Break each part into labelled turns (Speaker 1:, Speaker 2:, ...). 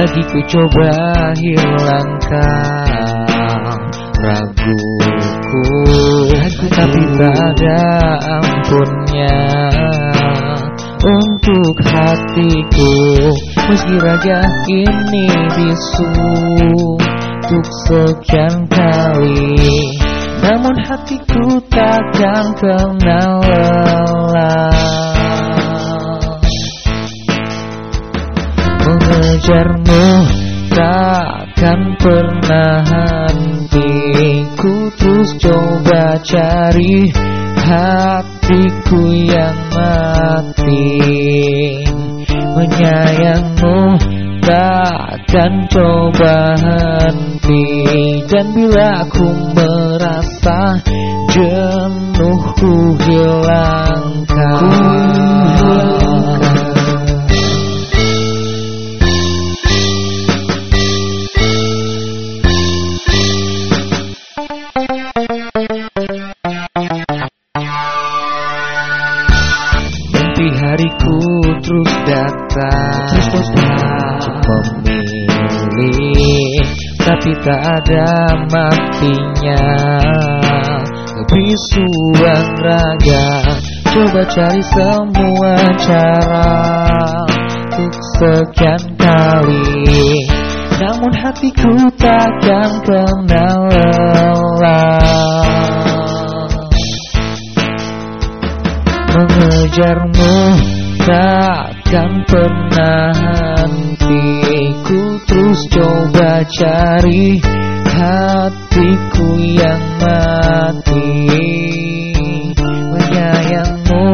Speaker 1: Ku coba hilangkan raguku Tapi tak ada ampunnya. Untuk hatiku Meski raga ini bisu. Untuk sekian kali Namun hatiku takkan kenal lelah mengejarmu takkan pernah henti. Ku terus coba cari hatiku yang mati. Menyayangmu takkan coba henti. Dan bila aku merasa jenuh ku hilangkan Hariku terus datang. Terus Memilih. Tapi tak ada matinya. Bisuan raga. Coba cari semua cara. Untuk sekian kali. Namun hatiku takkan kenal mengejarmu takkan pernah henti. Ku terus coba cari hatiku yang mati. Menyayangmu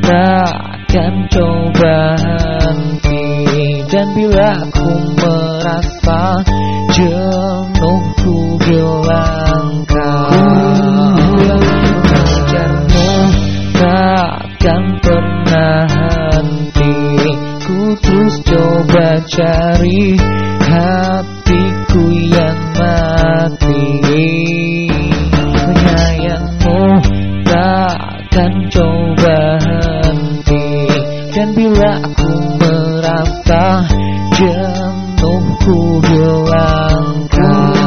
Speaker 1: takkan coba henti. Dan bila aku merasa cari hatiku yang mati. Penyayangmu takkan coba henti. Dan bila aku merasa jenuhku hilangkan